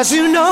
As you know